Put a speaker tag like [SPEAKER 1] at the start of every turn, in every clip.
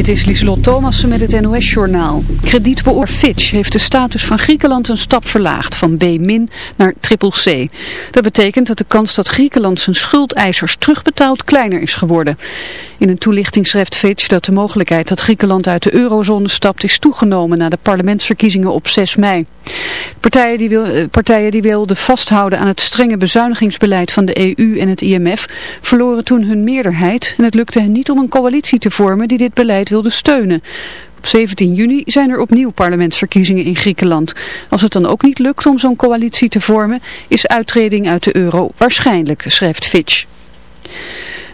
[SPEAKER 1] Dit is Lieselot Thomassen met het NOS-journaal. Kredietbeoor Fitch heeft de status van Griekenland een stap verlaagd van B- naar triple C. Dat betekent dat de kans dat Griekenland zijn schuldeisers terugbetaalt kleiner is geworden. In een toelichting schrijft Fitch dat de mogelijkheid dat Griekenland uit de eurozone stapt is toegenomen na de parlementsverkiezingen op 6 mei. Partijen die, wil, eh, partijen die wilden vasthouden aan het strenge bezuinigingsbeleid van de EU en het IMF verloren toen hun meerderheid en het lukte hen niet om een coalitie te vormen die dit beleid wilde steunen. Op 17 juni zijn er opnieuw parlementsverkiezingen in Griekenland. Als het dan ook niet lukt om zo'n coalitie te vormen, is uittreding uit de euro waarschijnlijk, schrijft Fitch.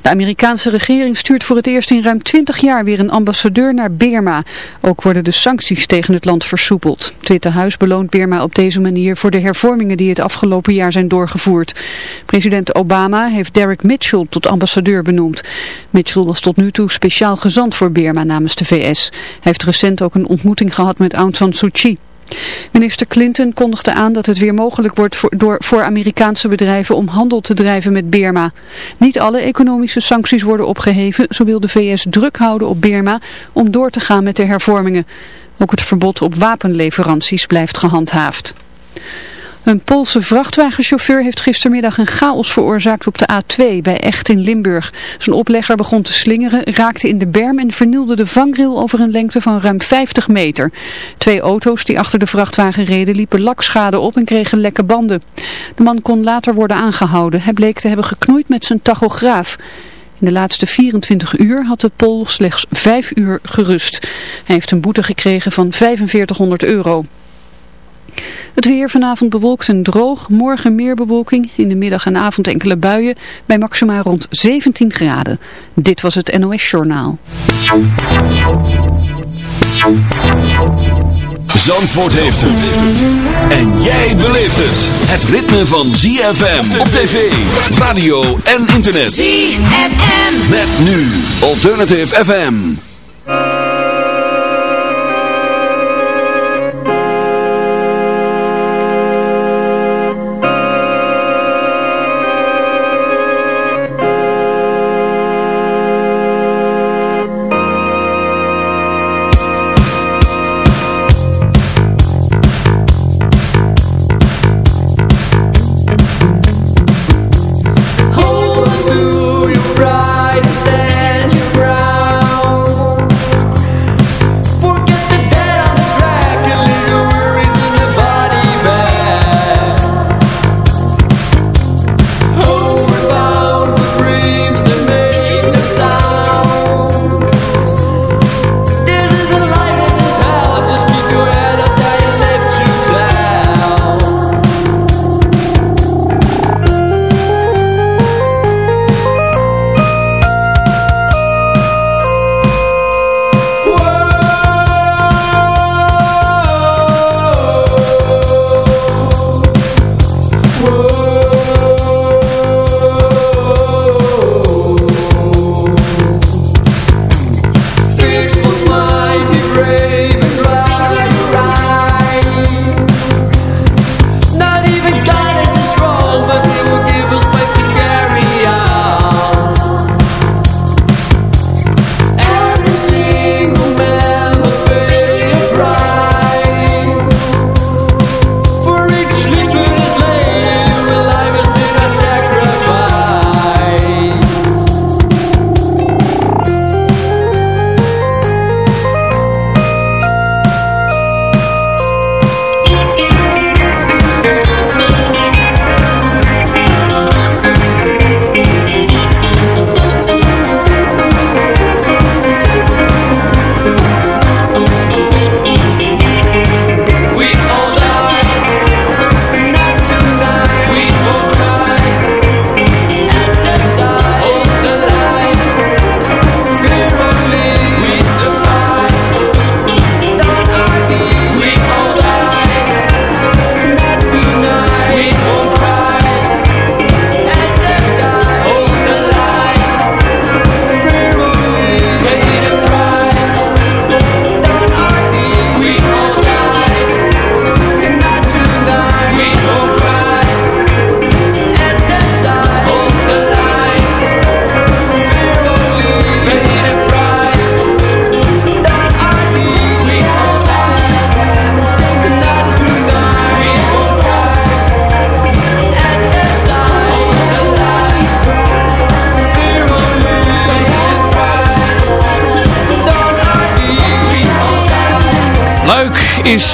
[SPEAKER 1] De Amerikaanse regering stuurt voor het eerst in ruim 20 jaar weer een ambassadeur naar Birma. Ook worden de sancties tegen het land versoepeld. Het Witte Huis beloont Birma op deze manier voor de hervormingen die het afgelopen jaar zijn doorgevoerd. President Obama heeft Derek Mitchell tot ambassadeur benoemd. Mitchell was tot nu toe speciaal gezant voor Birma namens de VS. Hij heeft recent ook een ontmoeting gehad met Aung San Suu Kyi. Minister Clinton kondigde aan dat het weer mogelijk wordt voor, voor Amerikaanse bedrijven om handel te drijven met Birma. Niet alle economische sancties worden opgeheven, zo wil de VS druk houden op Birma om door te gaan met de hervormingen. Ook het verbod op wapenleveranties blijft gehandhaafd. Een Poolse vrachtwagenchauffeur heeft gistermiddag een chaos veroorzaakt op de A2 bij Echt in Limburg. Zijn oplegger begon te slingeren, raakte in de berm en vernielde de vangrail over een lengte van ruim 50 meter. Twee auto's die achter de vrachtwagen reden liepen lakschade op en kregen lekke banden. De man kon later worden aangehouden. Hij bleek te hebben geknoeid met zijn tachograaf. In de laatste 24 uur had de Pool slechts 5 uur gerust. Hij heeft een boete gekregen van 4500 euro. Het weer vanavond bewolkt en droog. Morgen meer bewolking. In de middag en avond enkele buien. Bij maximaal rond 17 graden. Dit was het NOS Journaal.
[SPEAKER 2] Zandvoort heeft het. En jij beleeft het. Het ritme van ZFM op tv, radio en internet.
[SPEAKER 3] ZFM.
[SPEAKER 2] Met nu Alternative FM.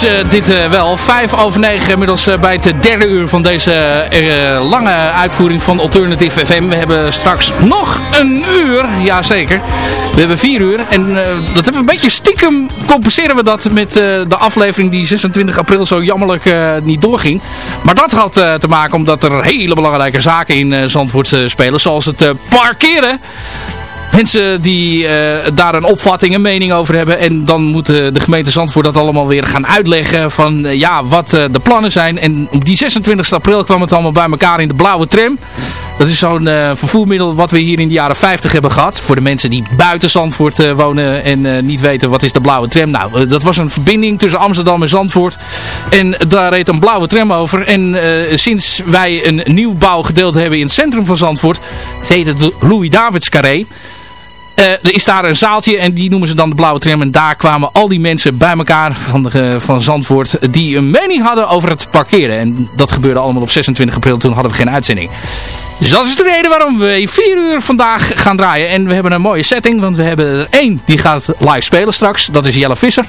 [SPEAKER 3] Uh, dit uh, wel. Vijf over negen inmiddels uh, bij het derde uur van deze lange uitvoering van Alternative FM. We hebben straks nog een uur, jazeker. We hebben vier uur en dat hebben we een beetje stiekem compenseren we dat met de aflevering die 26 april zo jammerlijk niet doorging. Maar dat had te maken omdat er hele belangrijke zaken in Zandvoort spelen. Zoals het parkeren mensen die uh, daar een opvatting, een mening over hebben. En dan moet de gemeente Zandvoort dat allemaal weer gaan uitleggen van uh, ja, wat de plannen zijn. En op die 26 april kwam het allemaal bij elkaar in de blauwe tram. Dat is zo'n vervoermiddel wat we hier in de jaren 50 hebben gehad. Voor de mensen die buiten Zandvoort wonen en niet weten wat is de blauwe tram. Nou, dat was een verbinding tussen Amsterdam en Zandvoort. En daar reed een blauwe tram over. En sinds wij een nieuwbouwgedeelte hebben in het centrum van Zandvoort, heet het Louis Davids Carré. Uh, er is daar een zaaltje en die noemen ze dan de Blauwe Tram. En daar kwamen al die mensen bij elkaar van, de, van Zandvoort die een mening hadden over het parkeren. En dat gebeurde allemaal op 26 april, toen hadden we geen uitzending. Dus dat is de reden waarom we vier uur vandaag gaan draaien. En we hebben een mooie setting, want we hebben er één die gaat live spelen straks. Dat is Jelle Visser.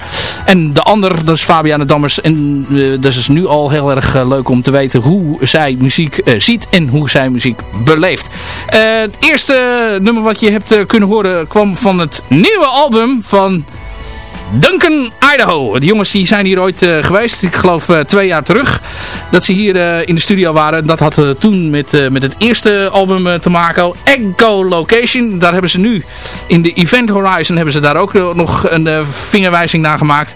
[SPEAKER 3] En de ander, dat is Fabiana Dammers. En uh, dat is nu al heel erg uh, leuk om te weten hoe zij muziek uh, ziet en hoe zij muziek beleeft. het eerste nummer wat je hebt kunnen horen kwam van het nieuwe album van... Duncan, Idaho. De jongens die zijn hier ooit uh, geweest. Ik geloof uh, twee jaar terug. Dat ze hier uh, in de studio waren. Dat had toen met, met het eerste album te maken. Echo Location. Daar hebben ze nu in de Event Horizon hebben ze daar ook nog een vingerwijzing naar gemaakt.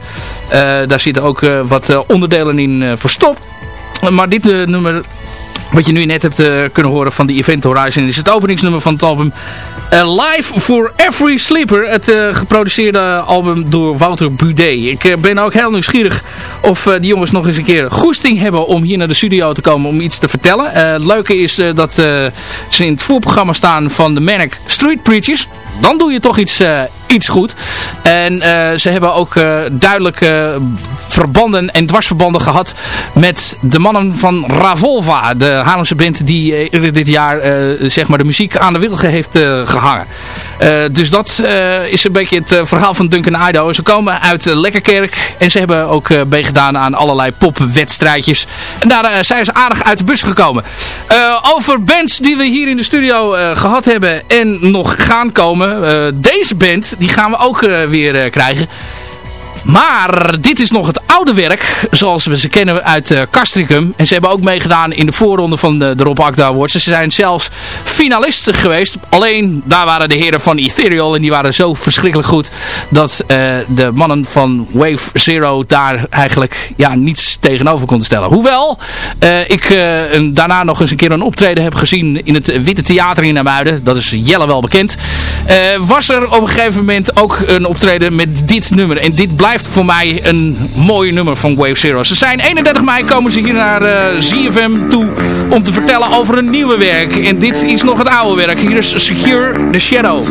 [SPEAKER 3] daar zitten ook wat onderdelen in verstopt. Maar dit nummer wat je nu net hebt uh, kunnen horen van de Event Horizon is het openingsnummer van het album uh, Live for Every Sleeper. Het uh, geproduceerde album door Wouter Budet. Ik ben ook heel nieuwsgierig of die jongens nog eens een keer goesting hebben om hier naar de studio te komen om iets te vertellen. het leuke is dat ze in het voorprogramma staan van de Manic Street Preachers. Dan doe je toch iets, iets goed. En ze hebben ook duidelijk verbanden en dwarsverbanden gehad met de mannen van Ravolva. De Haarlemse band die uh, dit jaar zeg maar de muziek aan de wilgen heeft gehangen. Dus dat is een beetje het verhaal van Duncan Idaho. Ze komen uit Lekkerkerk en ze hebben ook meegedaan aan allerlei popwedstrijdjes. En daar zijn ze aardig uit de bus gekomen. over bands die we hier in de studio gehad hebben en nog gaan komen. deze band die gaan we ook weer krijgen. Maar dit is nog het oude werk, zoals we ze kennen uit uh, Castricum. En ze hebben ook meegedaan in de voorronde van de, de Rob Awards. Ze zijn zelfs finalisten geweest. Alleen daar waren de heren van Ethereal en die waren zo verschrikkelijk goed dat uh, de mannen van Wave Zero daar eigenlijk ja, niets tegenover konden stellen. Hoewel uh, ik daarna nog eens een keer een optreden heb gezien in het Witte Theater in Amuiden. Dat is Jelle wel bekend. was er op een gegeven moment ook een optreden met dit nummer. En dit blijft voor mij een mooi nummer van Wave Zero. Ze zijn 31 mei komen ze hier naar uh, ZFM toe om te vertellen over een nieuwe werk. En dit is nog het oude werk. Hier is Secure the Shadow.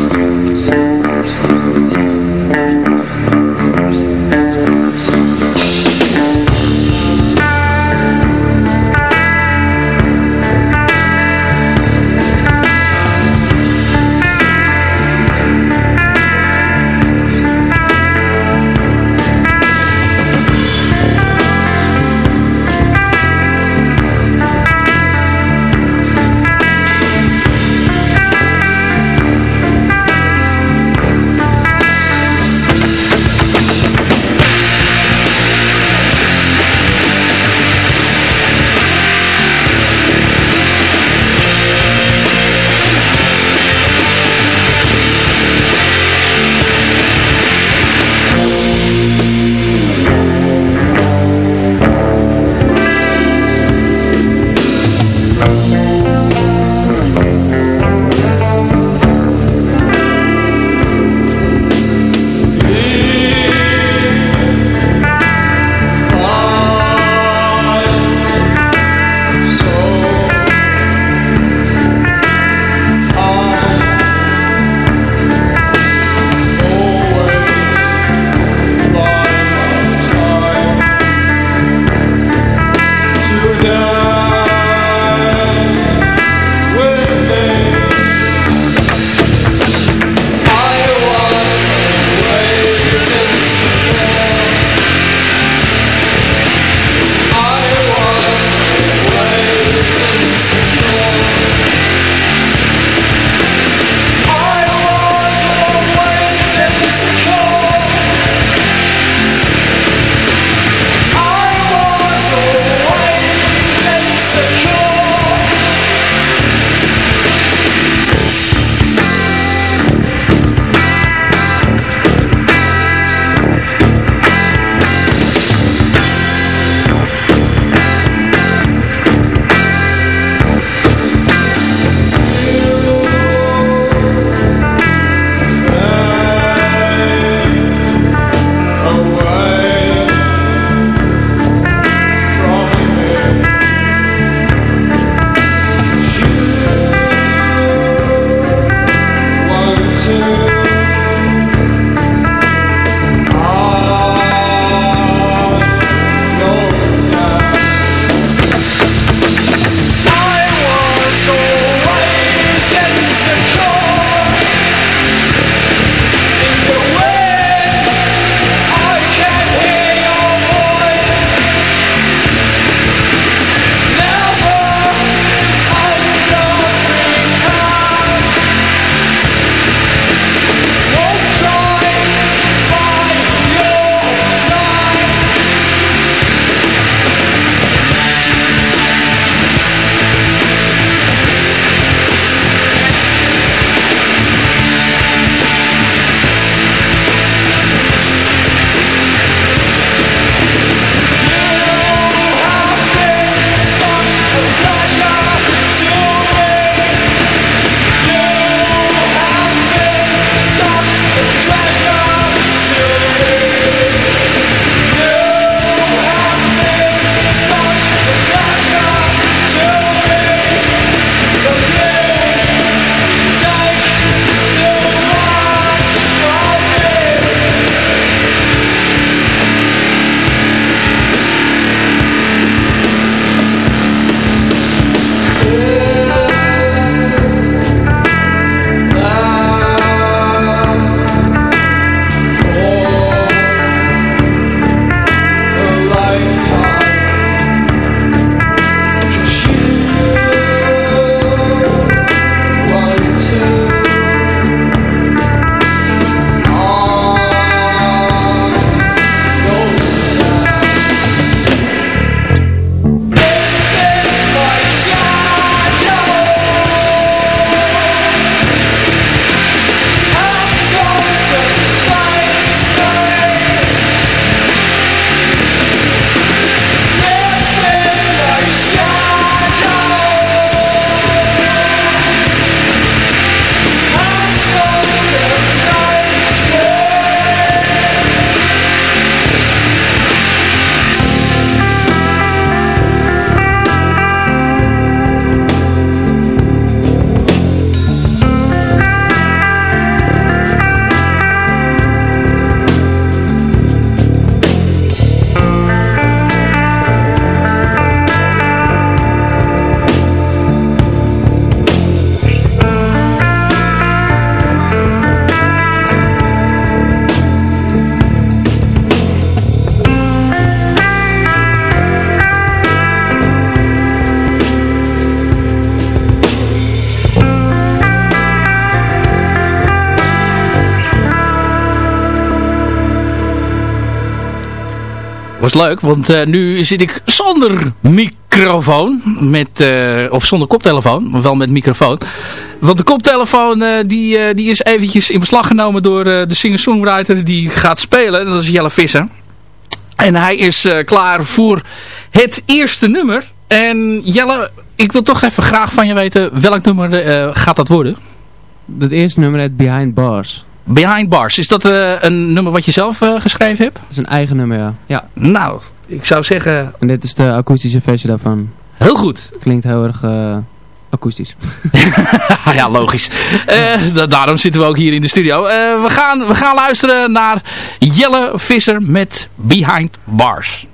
[SPEAKER 4] Was leuk, want nu zit ik zonder microfoon. Met, of zonder koptelefoon, maar wel met microfoon. Want de koptelefoon die, die is eventjes in beslag genomen door de singer-songwriter die gaat spelen. Dat is Jelle Visser. En hij is klaar voor het eerste nummer. En Jelle, ik wil toch even graag van je weten, welk nummer gaat dat worden?
[SPEAKER 5] Het eerste nummer heet Behind Bars.
[SPEAKER 4] Behind Bars. Is dat uh, een nummer wat je zelf uh, geschreven hebt? Dat
[SPEAKER 5] is een eigen nummer, ja. ja.
[SPEAKER 4] Nou, ik zou zeggen...
[SPEAKER 5] En dit is de akoestische versie daarvan.
[SPEAKER 4] Heel goed.
[SPEAKER 5] Klinkt heel erg uh, akoestisch.
[SPEAKER 4] ja, logisch. daarom zitten we ook hier in de studio. we, gaan, we gaan luisteren naar Jelle Visser met Behind Bars.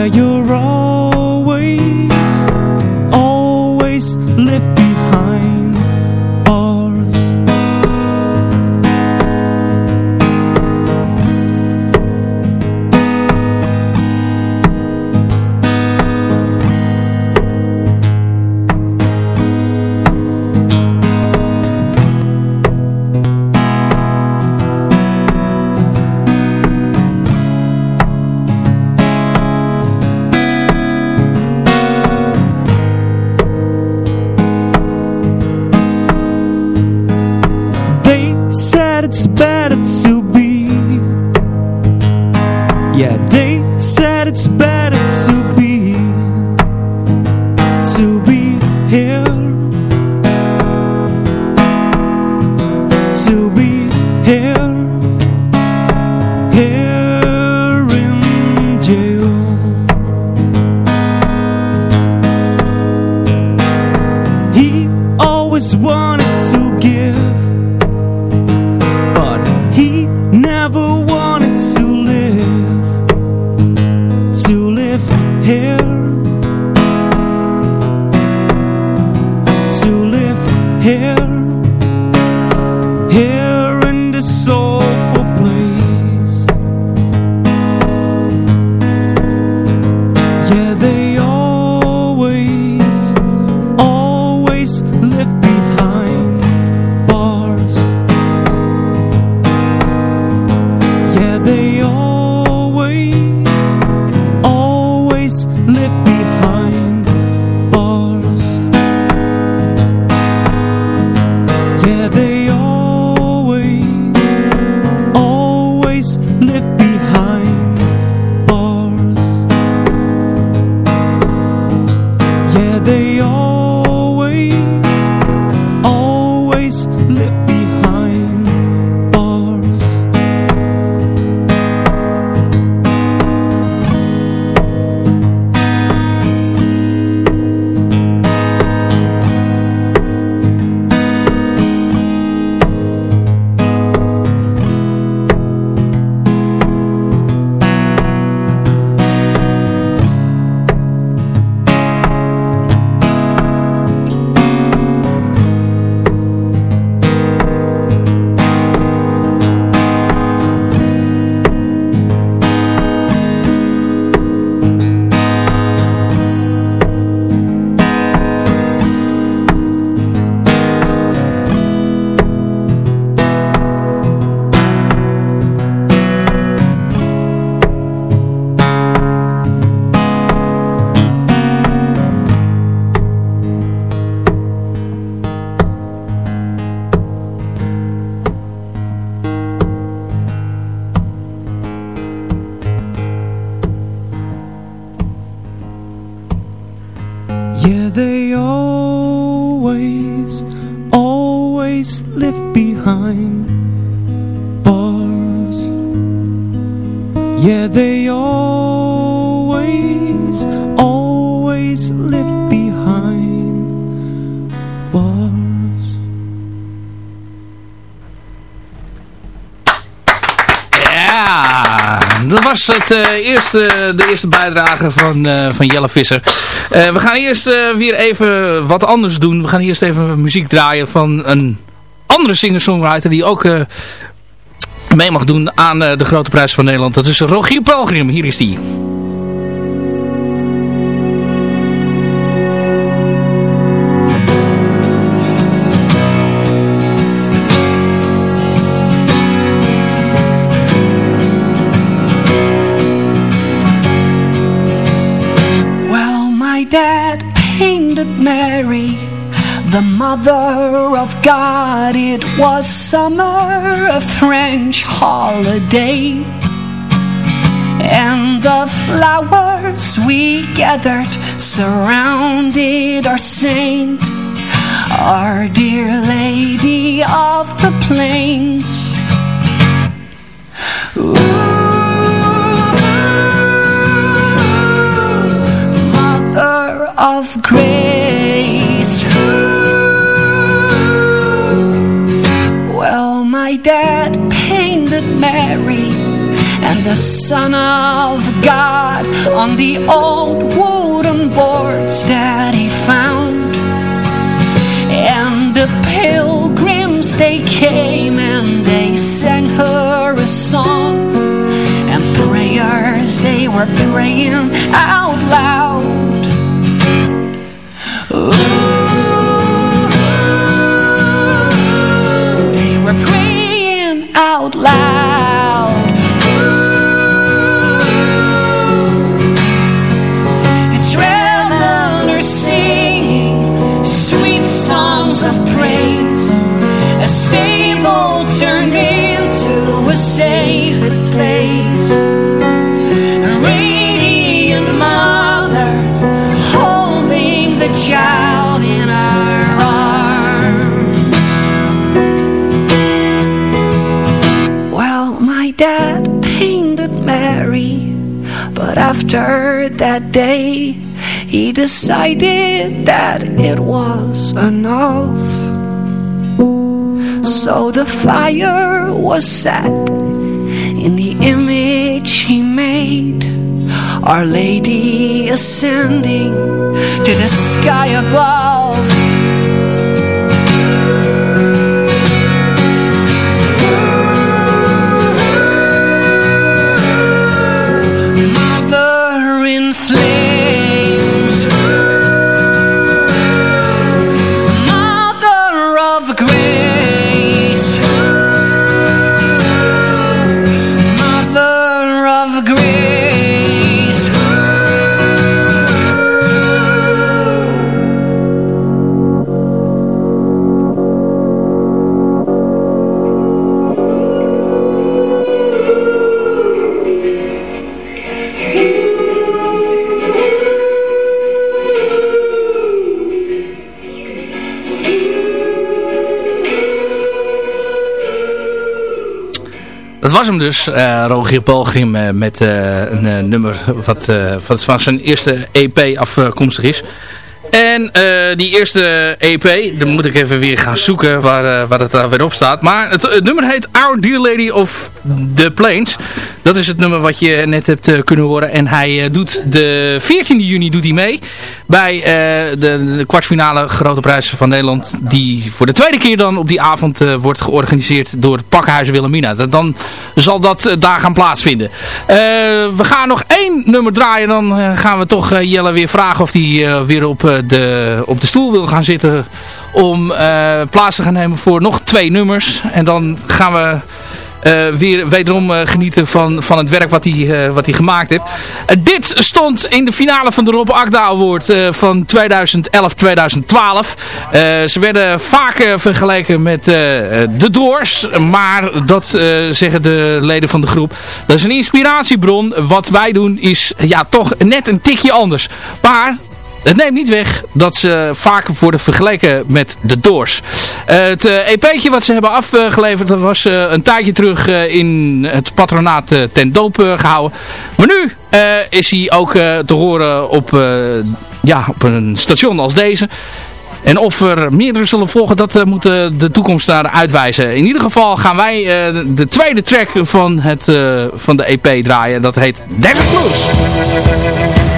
[SPEAKER 4] where you're wrong.
[SPEAKER 3] Ja, dat was het, eh, eerste, de eerste bijdrage van, eh, van Jelle Visser. Eh, we gaan eerst weer even wat anders doen. We gaan eerst even muziek draaien van een andere singer-songwriter die ook mee mag doen aan de Grote Prijs van Nederland. Dat is Rogier Pelgrim. Hier is die.
[SPEAKER 6] Mother of God. It was summer, a French holiday. And the flowers we gathered surrounded our saint, our dear lady of the plains. Ooh, Mother of grace. Well, my dad painted Mary and the Son of God on the old wooden boards that he found. And the pilgrims they came and they sang her a song and prayers they were praying out loud. Ooh, day, he decided that it was enough. So the fire was set in the image he made. Our Lady ascending to the sky above.
[SPEAKER 3] flame. Was hem dus, eh Rogier Pelgrim, eh, met eh, een nummer wat, wat van zijn eerste EP afkomstig is. En eh, die eerste EP, dan moet ik even weer gaan zoeken waar, waar het daar weer op staat. Maar het, nummer heet Our Dear Lady of the Plains. Dat is het nummer wat je net hebt eh, kunnen horen. En hij doet de 14 juni doet hij mee bij de, de kwartfinale Grote Prijs van Nederland. Die voor de tweede keer dan op die avond wordt georganiseerd door Pakhuis Wilhelmina. Dat- Dan zal dat daar gaan plaatsvinden. We gaan nog één nummer draaien. Dan gaan we toch Jelle weer vragen of hij weer op, op de stoel wil gaan zitten. Om eh, plaats te gaan nemen voor nog twee nummers. En dan gaan we eh, weer wederom eh, genieten van, van het werk wat hij, wat hij gemaakt heeft. Dit stond in de finale van de Rob Akda Award van 2011-2012. Eh, ze werden vaak vergeleken met de Doors. Maar dat zeggen de leden van de groep. Dat is een inspiratiebron. Wat wij doen is ja, toch net een tikje anders. Maar
[SPEAKER 7] het neemt niet weg dat ze vaak worden vergeleken met de Doors. het EP'tje wat ze hebben afgeleverd, was een tijdje terug in het patronaat ten doop gehouden. Maar nu is hij ook te horen op, ja, op een station als deze. En of er meerdere zullen volgen, dat uh, moet de toekomst daar uitwijzen. In ieder geval gaan wij de tweede track van, het, van de EP draaien. Dat heet Desert Blues.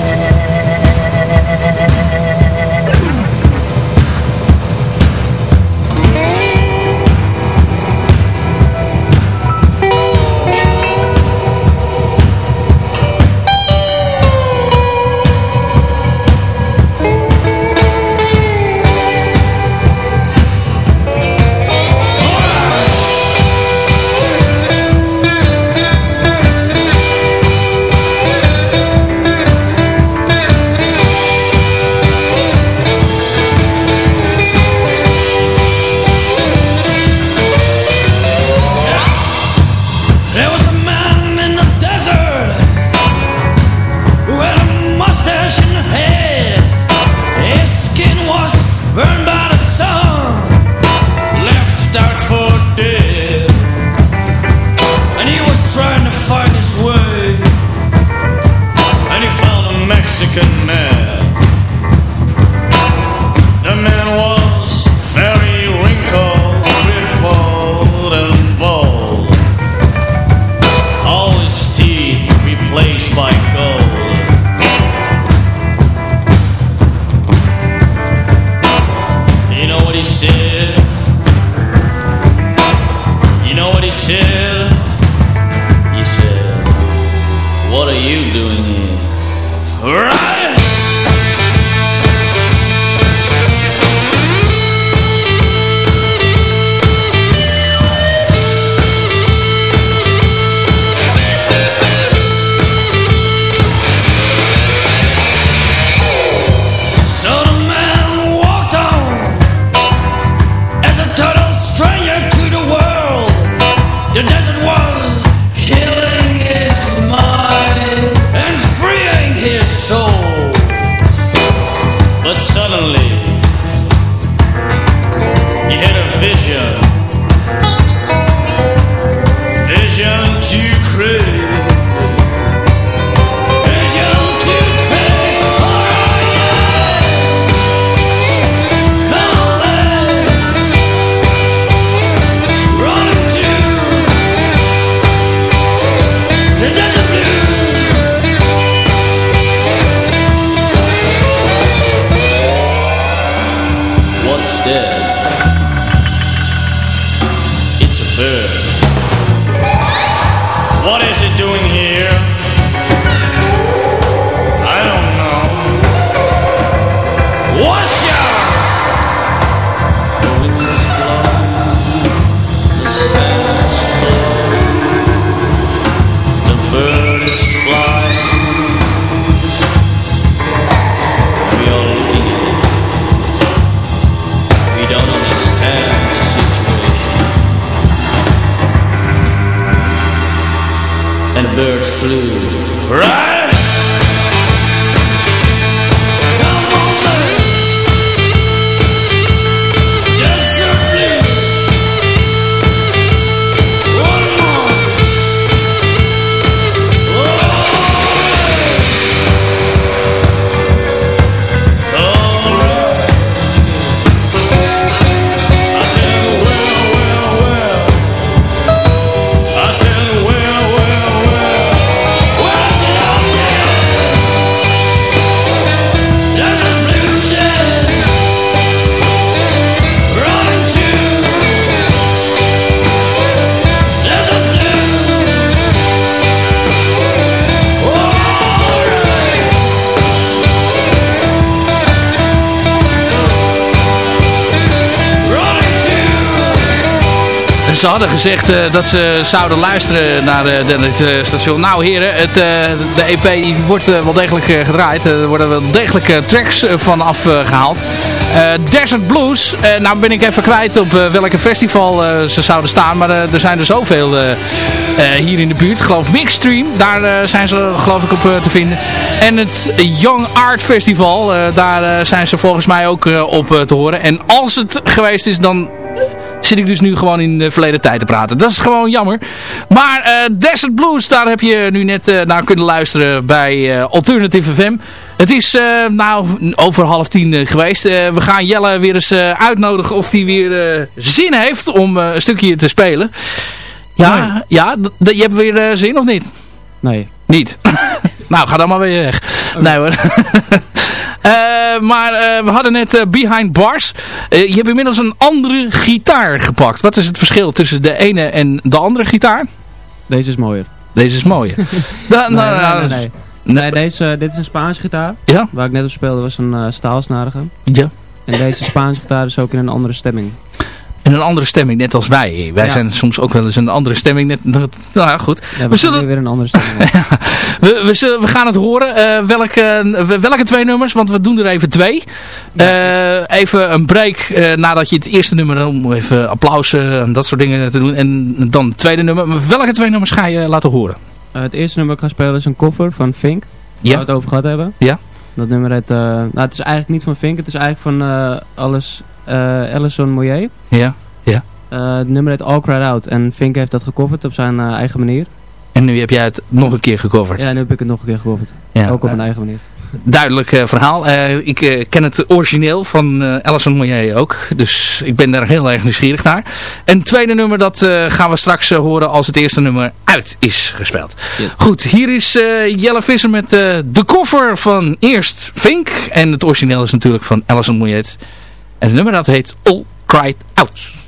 [SPEAKER 3] Hadden gezegd eh, dat ze zouden luisteren naar uh, dit uh, station. Nou heren, het, de EP wordt wel degelijk gedraaid. er worden wel degelijk tracks van afgehaald. Desert Blues, nou ben ik even kwijt op welke festival ze zouden staan. Maar er zijn er zoveel hier in de buurt. Ik geloof Mixstream, daar zijn ze geloof ik op te vinden. En het Young Art Festival, daar zijn ze volgens mij ook op te horen. En als het geweest is, dan zit ik dus nu gewoon in de verleden tijd te praten. Dat is gewoon jammer. Maar uh, Desert Blues, daar heb je nu net uh, naar kunnen luisteren bij uh, Alternative FM. Het is nou over half tien geweest. we gaan Jelle weer eens uitnodigen of hij weer zin heeft om een stukje te spelen. Ja, ja je hebt weer zin of niet?
[SPEAKER 5] Nee.
[SPEAKER 3] Niet? nou, ga dan maar weer weg. Nee hoor. Uh, maar uh, we hadden net uh, Behind Bars. je hebt inmiddels een andere gitaar gepakt. Wat is het verschil tussen de ene en de andere gitaar?
[SPEAKER 5] Deze is mooier.
[SPEAKER 3] Deze is mooier.
[SPEAKER 5] da, nee, nou, nee, nee, nee, nee. deze, dit is een Spaanse gitaar.
[SPEAKER 3] Ja?
[SPEAKER 5] Waar ik net op speelde was een staalsnarige.
[SPEAKER 3] Ja.
[SPEAKER 5] En deze Spaanse gitaar is ook in een andere stemming
[SPEAKER 3] in een andere stemming, net als wij. Wij zijn soms ook wel eens een andere stemming. Net, nou ja, goed.
[SPEAKER 5] Ja, we, we zullen weer een andere stemming.
[SPEAKER 3] we, we, zullen, we gaan het horen. Uh, welke, welke twee nummers? Want we doen er even twee. Uh, even een break uh, nadat je het eerste nummer, om even applaus en dat soort dingen te doen. En dan het tweede nummer. Maar welke twee nummers ga je laten horen?
[SPEAKER 5] het eerste nummer ik ga spelen is een cover van Fink. Waar ja. we het over gehad hebben.
[SPEAKER 3] Ja.
[SPEAKER 5] Dat nummer heet, nou, het is eigenlijk niet van Fink. Het is eigenlijk van alles Alison Moyer.
[SPEAKER 3] Ja, ja.
[SPEAKER 5] Uh, het nummer heet All Cried Out. En Fink heeft dat gecoverd op zijn uh, eigen manier.
[SPEAKER 3] En nu heb jij het nog een keer gecoverd?
[SPEAKER 5] Ja, nu heb ik het nog een keer gecoverd. Ja, Ook op mijn eigen manier.
[SPEAKER 3] Duidelijk uh, verhaal. ik ken het origineel van Alison Moyer ook. Dus ik ben daar heel erg nieuwsgierig naar. En het tweede nummer dat gaan we straks horen als het eerste nummer uit is gespeeld. Yes. Goed, hier is Jelle Visser met de cover van eerst Fink. En het origineel is natuurlijk van Alison Moyer. En het nummer dat heet All Cried Out.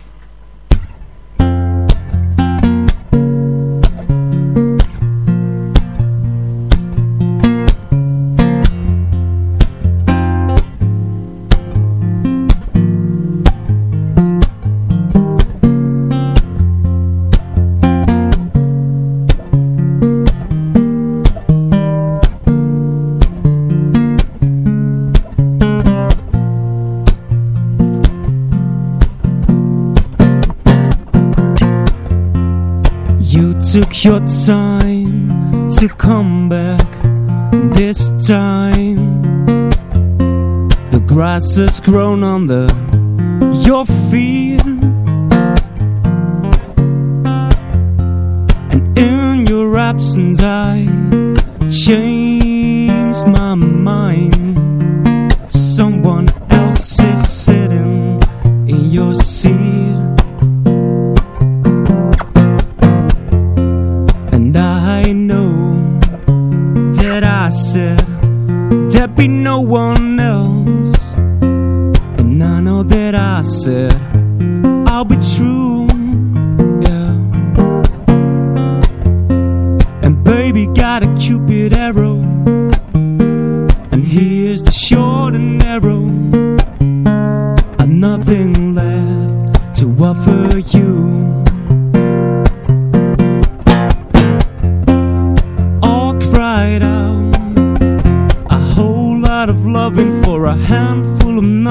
[SPEAKER 4] Your time to come back this time. The grass has grown under your feet. And in your absence, I changed my mind.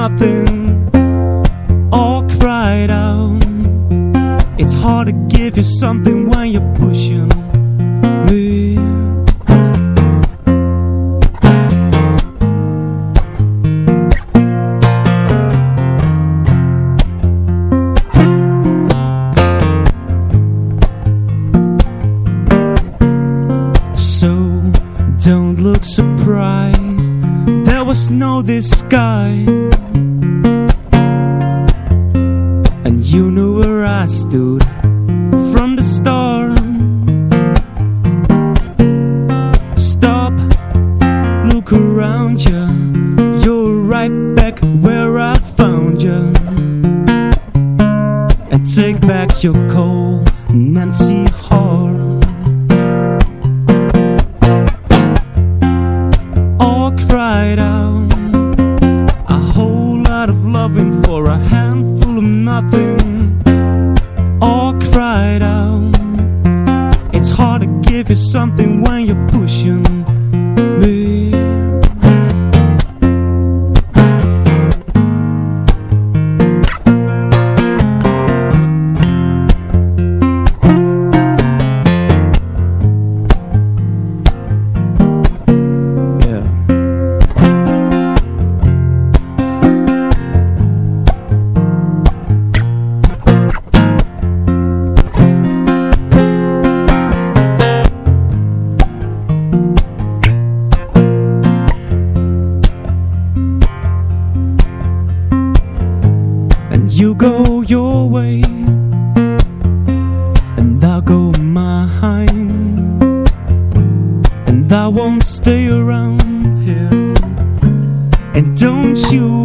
[SPEAKER 4] Nothing. All cried out. It's hard to give you something when you're pushing me. So don't look surprised. There was no And I won't stay around here. And don't you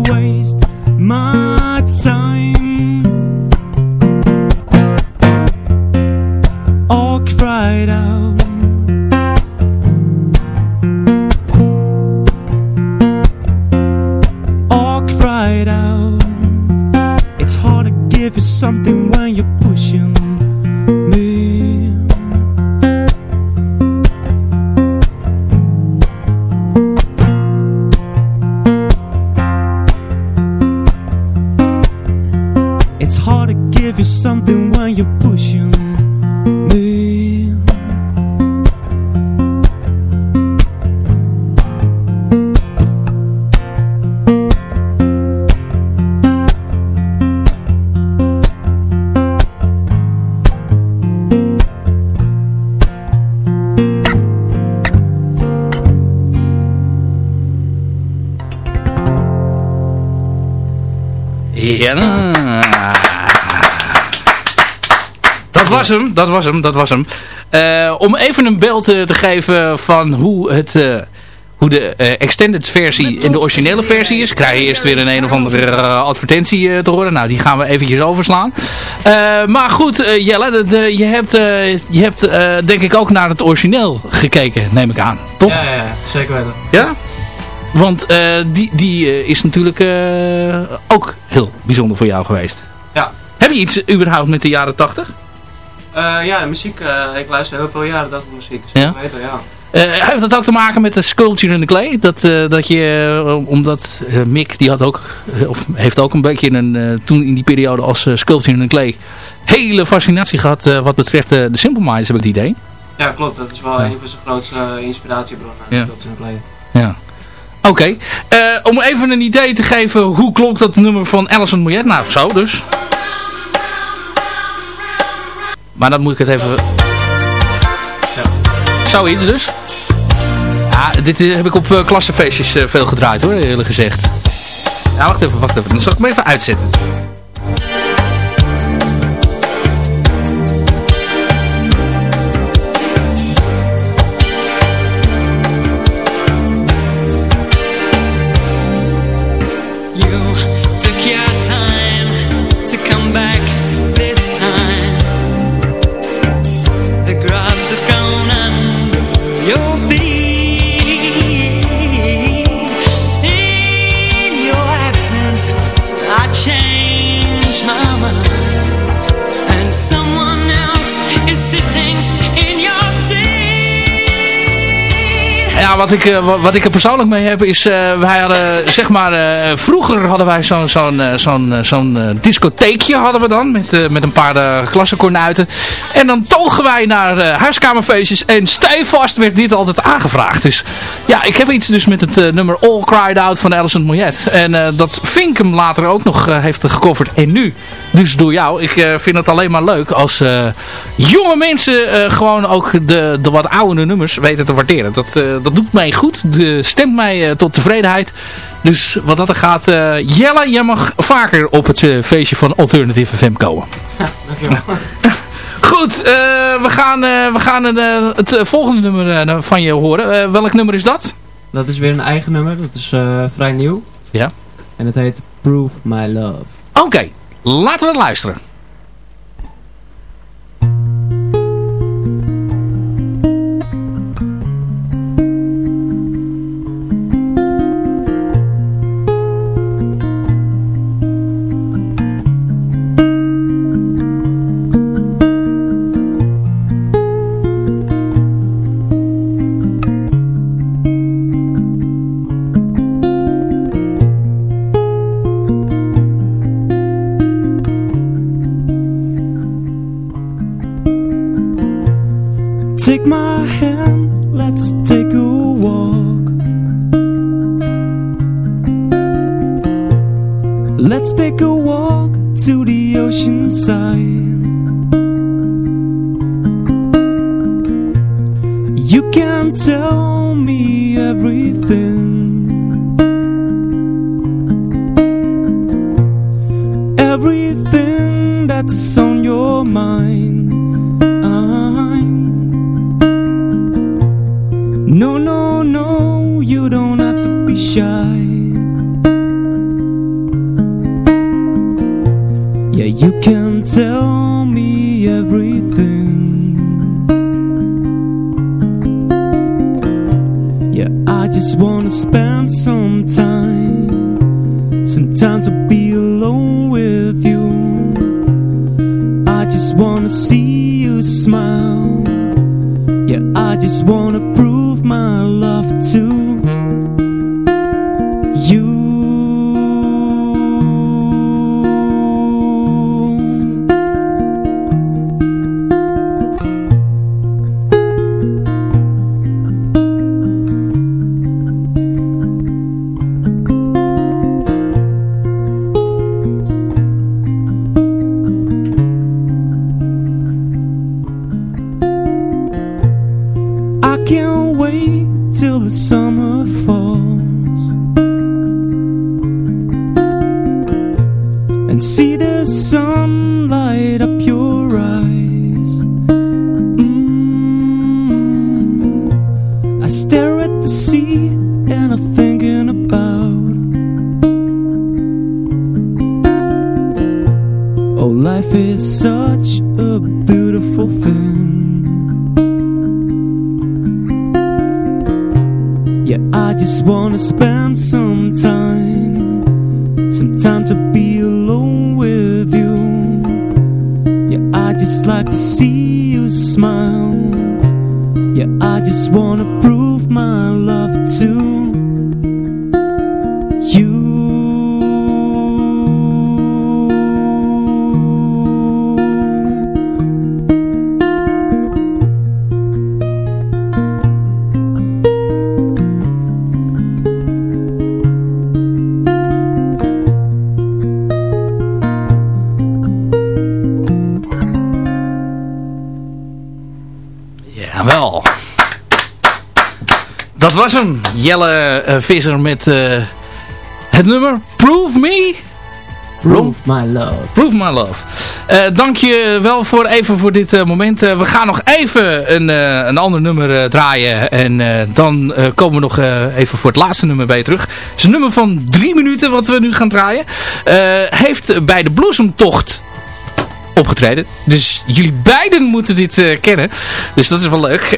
[SPEAKER 3] dat was hem, dat was hem. Eh, om even een beeld te geven van hoe het... eh, hoe de eh, extended versie en de originele versie is. Krijg je eerst weer een een of andere advertentie te horen. Nou, die gaan we eventjes overslaan. Maar goed, eh, Jelle, de, de- je hebt, je hebt denk ik ook naar het origineel gekeken, neem ik aan. Toch?
[SPEAKER 5] Ja, ja, zeker weten.
[SPEAKER 3] Ja? Want die, die is natuurlijk ook heel bijzonder voor jou geweest.
[SPEAKER 5] Ja.
[SPEAKER 3] Heb je iets überhaupt met de jaren 80?
[SPEAKER 5] Eh, ja, muziek. eh, ik luister heel veel jaren dat muziek.
[SPEAKER 3] Ja? Eh, heeft dat ook te maken met de Sculpture in the Clay? Dat, dat je, omdat Mick, die had ook, of heeft ook een beetje een, toen in die periode als Sculpture in the Clay, hele fascinatie gehad eh, wat betreft de Simple Minds, heb ik het idee.
[SPEAKER 5] Ja, klopt. Dat is wel
[SPEAKER 3] Ja.
[SPEAKER 5] een van zijn grootste inspiratiebronnen.
[SPEAKER 3] Ja.
[SPEAKER 5] Dat is een play.
[SPEAKER 3] Ja. Oké, om even een idee te geven, hoe klonk dat nummer van Alison Moyet? Nou, zo dus. Maar dan moet ik het even... Zoiets dus. Ja, dit eh, heb ik op eh, klassenfeestjes eh, veel gedraaid hoor, eerlijk gezegd. Ja, wacht even, wacht even. Dan zal ik hem even uitzetten. Wat ik, eh, wa- wat ik er persoonlijk mee heb is, eh, wij hadden, zeg maar, eh, vroeger hadden wij zo'n zo'n zo'n discotheekje hadden we dan, met, met een paar uh, klassenkornuiten. En dan togen wij naar huiskamerfeestjes en stijfvast werd dit altijd aangevraagd. Dus ja, ik heb iets dus met het nummer All Cried Out van Alison Moyet. En dat Fink hem later ook nog heeft gecoverd. En nu, dus door jou. Ik eh, vind het alleen maar leuk als eh, jonge mensen eh, gewoon ook de, de wat oudere nummers weten te waarderen. Dat, dat doet mij goed. De, stemt mij tot tevredenheid. Dus wat dat er gaat, Jelle, jij mag vaker op het feestje van Alternative FM komen.
[SPEAKER 5] Dankjewel.
[SPEAKER 3] Goed, we gaan, we gaan het volgende nummer eh, van je horen. Welk nummer is dat?
[SPEAKER 5] Dat is weer een eigen nummer. Dat is vrij nieuw.
[SPEAKER 3] Ja.
[SPEAKER 5] En het heet Prove My Love.
[SPEAKER 3] Oké, laten we luisteren. Visser met eh, het nummer Prove Me.
[SPEAKER 5] Prove my love.
[SPEAKER 3] Prove My Love. Eh dank je wel voor even voor dit eh, moment. We gaan nog even een, een ander nummer draaien. En dan komen we nog even voor het laatste nummer bij je terug. Het is een nummer van drie minuten wat we nu gaan draaien. Heeft bij de Bloesemtocht opgetreden. Dus jullie beiden moeten dit eh, kennen. Dus dat is wel leuk. Eh,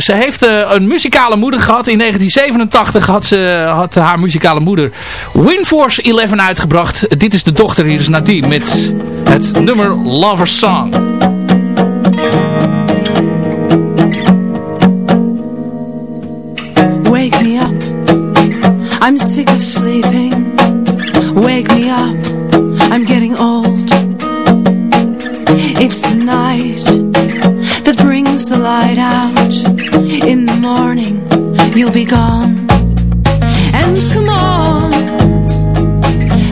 [SPEAKER 3] ze heeft eh, een muzikale moeder gehad. In 1987 had, ze, had haar muzikale moeder Winforce 11 uitgebracht. Dit is de dochter, hier is Nadine met het nummer Lover's Song.
[SPEAKER 8] Wake me up. I'm sick of sleeping. Wake me up. It's the night that brings the light out. In the morning, you'll be gone. And come on,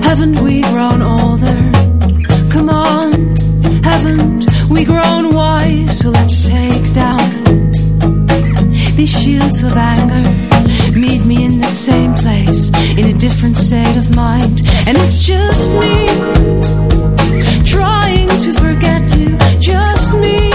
[SPEAKER 8] haven't we grown older? Come on, haven't we grown wise? So let's take down these shields of anger meet me in the same place in a different state of mind and it's just me to forget you. Just me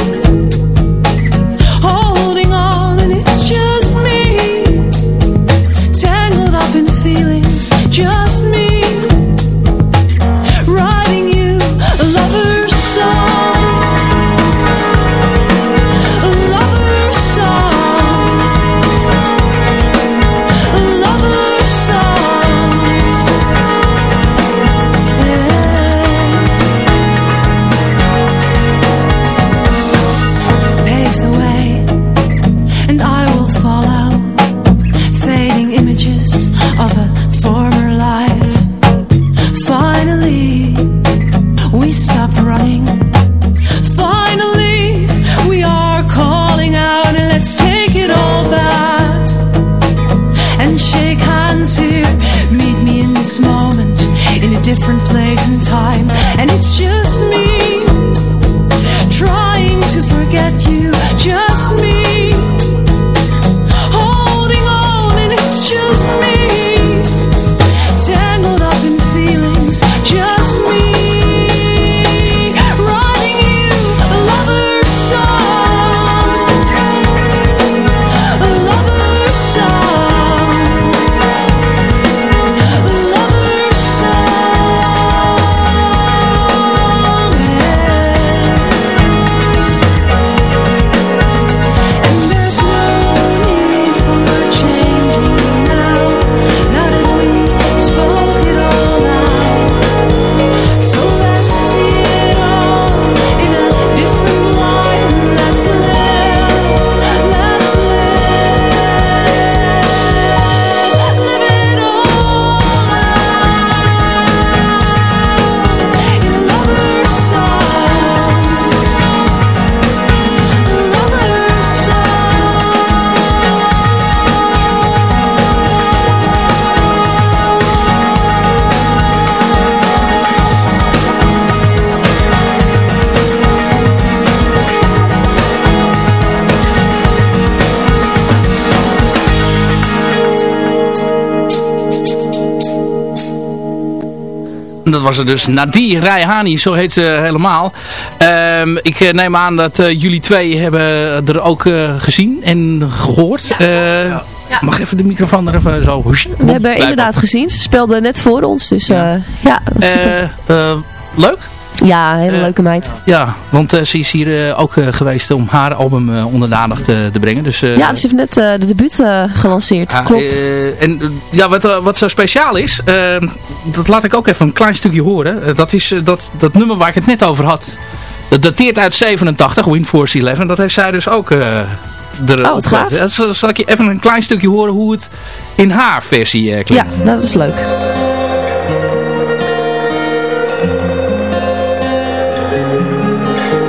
[SPEAKER 3] was er dus Nadir Rijhani, zo heet ze helemaal. Ehm, ik eh, neem aan dat eh, jullie twee hebben er ook eh, gezien en gehoord. Eh, Mag even de microfoon er even zo... hoest,
[SPEAKER 9] We hebben inderdaad gezien. Ze speelde net voor ons. Dus ja, super.
[SPEAKER 3] Leuk?
[SPEAKER 9] Ja, hele
[SPEAKER 3] eh,
[SPEAKER 9] leuke meid.
[SPEAKER 3] Ja, want eh, ze is hier eh, ook geweest om haar album onder de aandacht te brengen. Dus,
[SPEAKER 9] Ja, ze heeft net de debuut gelanceerd.
[SPEAKER 3] Ja,
[SPEAKER 9] Klopt.
[SPEAKER 3] en ja, wat, wat zo speciaal is, dat laat ik ook even een klein stukje horen. Dat is dat, dat nummer waar ik het net over had. Dat dateert uit 87, Windforce 11. Dat heeft zij dus ook eh er
[SPEAKER 9] Oh, gaaf.
[SPEAKER 3] Ja, zal, ik je even een klein stukje horen hoe het in haar versie
[SPEAKER 9] ja,
[SPEAKER 3] klinkt.
[SPEAKER 9] nou, dat is leuk.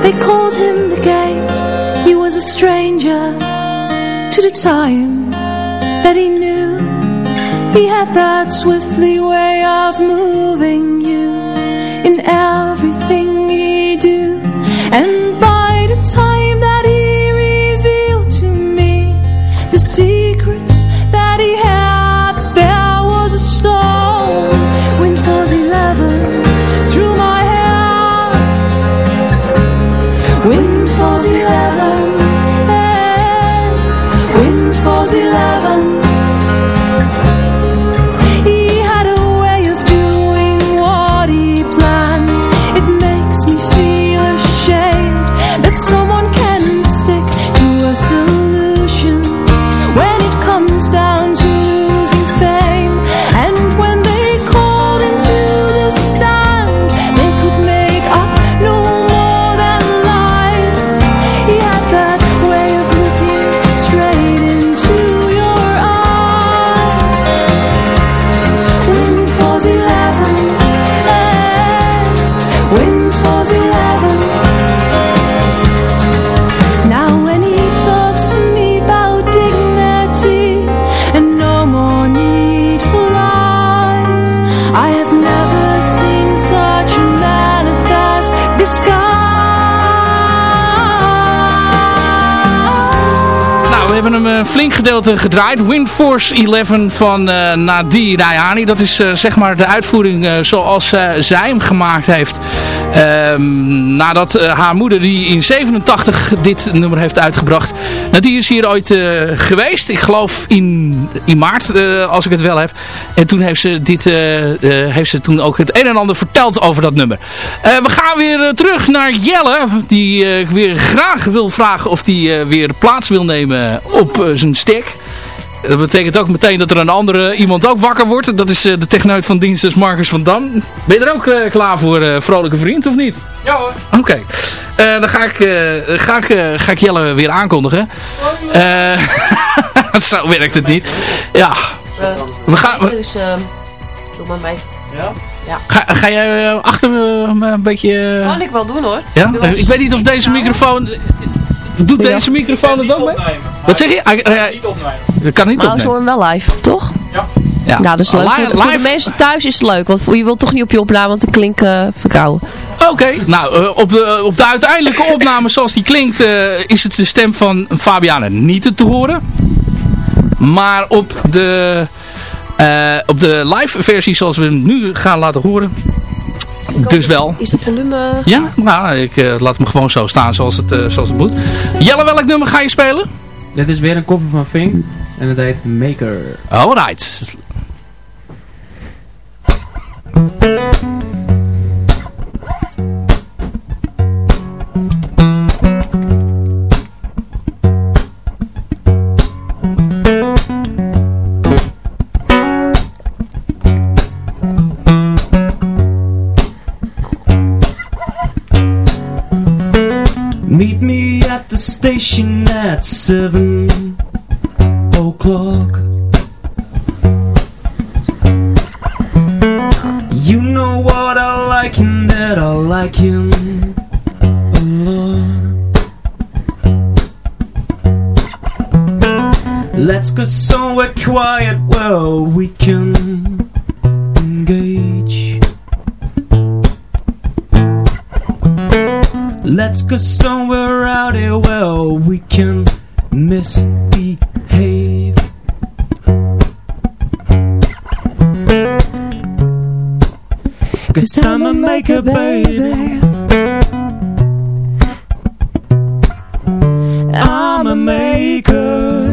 [SPEAKER 8] They called him the gay. He was a stranger to the time that he knew. He had that swiftly way of moving you
[SPEAKER 3] gedeelte gedraaid. Windforce 11 van eh Nadir Rayani. Dat is eh, zeg maar de uitvoering eh, zoals zij hem gemaakt heeft. Ehm, nadat eh, haar moeder die in 87 dit nummer heeft uitgebracht. Nadir is hier ooit eh, geweest. Ik geloof in, maart, eh, als ik het wel heb. En toen heeft ze, dit, heeft ze toen ook het een en ander verteld over dat nummer. We gaan weer terug naar Jelle. Die ik weer graag wil vragen of die weer plaats wil nemen op zijn stek. Dat betekent ook meteen dat er een andere iemand ook wakker wordt. Dat is eh, de techneut van dienst, Marcus van Dam. Ben je er ook eh, klaar voor, eh, vrolijke vriend, of niet? Ja hoor. Oké. Eh, dan ga ik, eh, ga, ik, ga ik Jelle weer aankondigen. Eh, zo werkt het niet. Ja. We gaan,
[SPEAKER 9] Dus doe maar mee.
[SPEAKER 3] ga, ga jij achter me een beetje...
[SPEAKER 9] Kan ik wel doen hoor.
[SPEAKER 3] ja? Ik weet niet of deze microfoon... Doet
[SPEAKER 9] Ja.
[SPEAKER 3] deze microfoon het ook mee? Wat zeg je? Hij- hij- Dat kan niet
[SPEAKER 9] Maar ze
[SPEAKER 3] opnemen.
[SPEAKER 9] horen hem wel live, toch?
[SPEAKER 3] Ja.
[SPEAKER 9] Nou, dat is leuk.
[SPEAKER 3] Li-
[SPEAKER 9] voor, voor de
[SPEAKER 3] live-
[SPEAKER 9] mensen thuis is het leuk. Want je wilt toch niet op je opname, want dan klinkt uh, verkouden.
[SPEAKER 3] Oké, nou eh, op, de, op de uiteindelijke opname zoals die klinkt eh, is het de stem van Fabiana niet te horen. Maar op de, eh, op de live versie zoals we hem nu gaan laten horen, dus wel.
[SPEAKER 9] Is de volume...
[SPEAKER 3] Ja, nou ik eh, laat hem gewoon zo staan zoals het, eh, zoals het moet. Jelle, welk nummer ga je spelen?
[SPEAKER 5] Dit is weer een koffer van Fink. En het heet Maker.
[SPEAKER 3] Alright.
[SPEAKER 4] Seven o'clock. You know what I like and that I like him a lot. Let's go somewhere quiet where we can engage. Let's go somewhere out here where we can misbehave. Cause I'm a maker, baby. I'm a maker.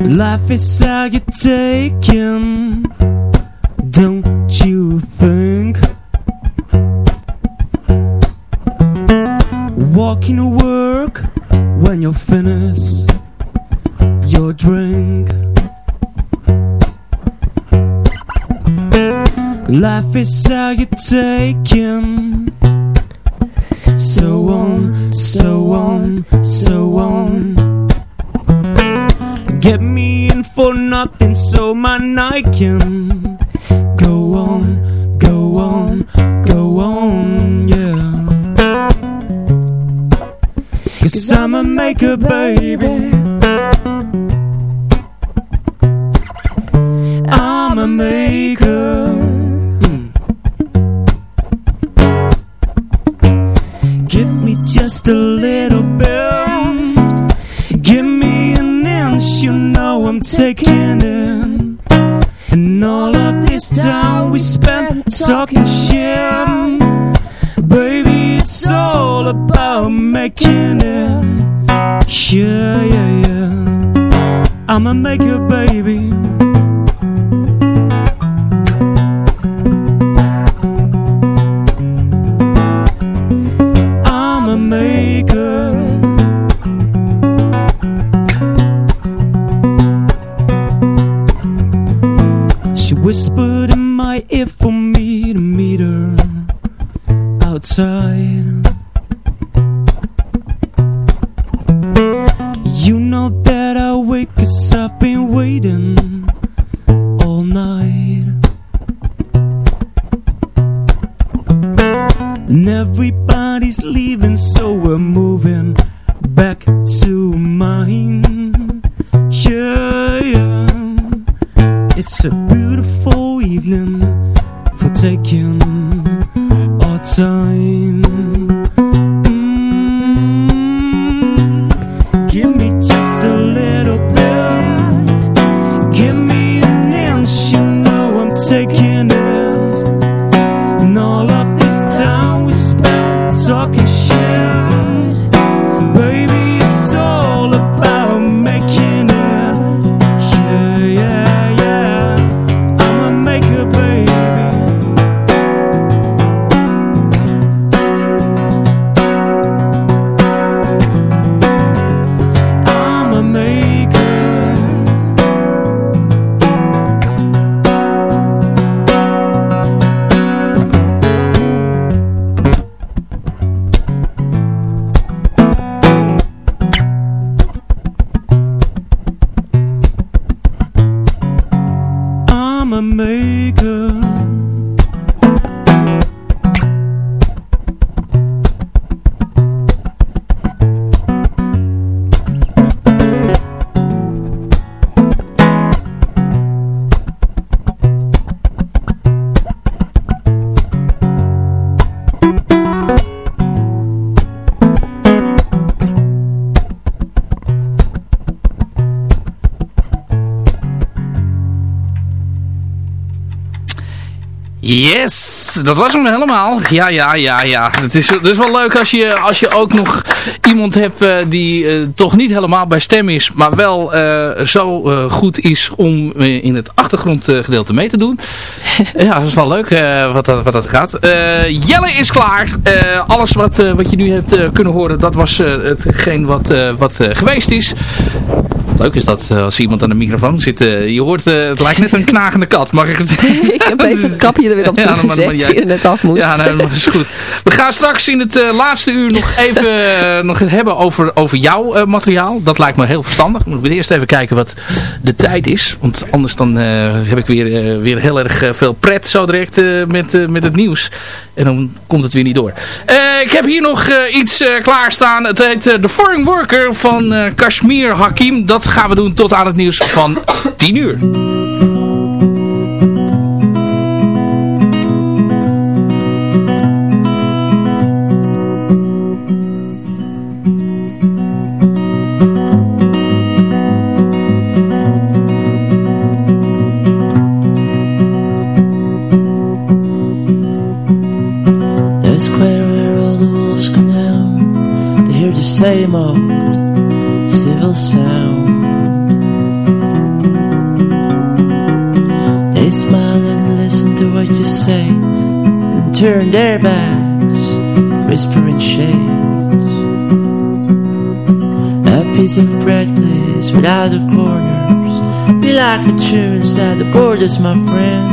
[SPEAKER 4] Life is how you taken, don't you think? Walking to work when you're finished your drink. Life is how you take taken. So on, so on, so on. Get me in for nothing so my night can Cause I'm a baby. I'm a maker. Give me just a little bit. Give me an inch, you know I'm taking it. And all of this time we spent talking shit. Baby, it's all about making it. Yeah, yeah, yeah. I'ma make it, baby. I'm a maker. She whispered in my ear for me to meet her outside.
[SPEAKER 3] Dat was hem helemaal. Ja, ja, ja, ja. Het is, het is wel leuk als je, als je ook nog iemand hebt uh, die uh, toch niet helemaal bij stem is, maar wel uh, zo goed is om in het achtergrondgedeelte mee te doen. ja, dat is wel leuk wat, dat, wat dat gaat. Jelle is klaar. alles wat, wat je nu hebt kunnen horen, dat was hetgeen wat, wat geweest is. Leuk is dat als iemand aan de microfoon zit. je hoort, het lijkt net een knagende kat. Mag ik het?
[SPEAKER 9] ik heb even het kapje er weer op ja, teruggezet die er net af moest.
[SPEAKER 3] Ja, nou, dat is goed. We gaan straks in het laatste uur nog even nog hebben over, over jouw materiaal. Dat lijkt me heel verstandig. Moet ik eerst even kijken wat de tijd is. Want anders dan heb ik weer, weer heel erg veel pret zo direct met, met het nieuws. En dan komt het weer niet door. ik heb hier nog iets klaarstaan. Het heet The Foreign Worker van Kashmir Hakim. Dat gaan we doen tot aan het nieuws van 10 uur.
[SPEAKER 7] The corners. Like a true inside the borders, my friend.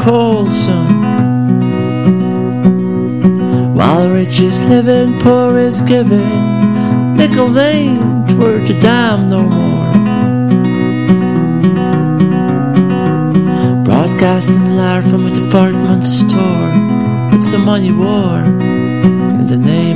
[SPEAKER 7] Cold sun While rich is living, poor is giving. Nickels ain't worth a dime no more. Broadcasting live from a department store. It's a money war In the name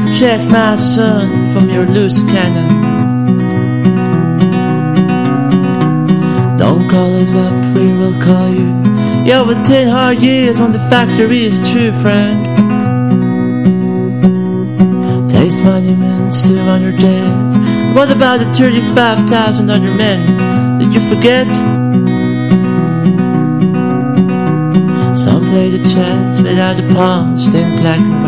[SPEAKER 7] protect my son from your loose cannon. Don't call us up, we will call you. Yeah, with ten hard years when the factory is true, friend. Place monuments to your dead. What about the 35,000 other men? Did you forget? Some play the chess without the pawns, stained black and white